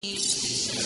Yeah.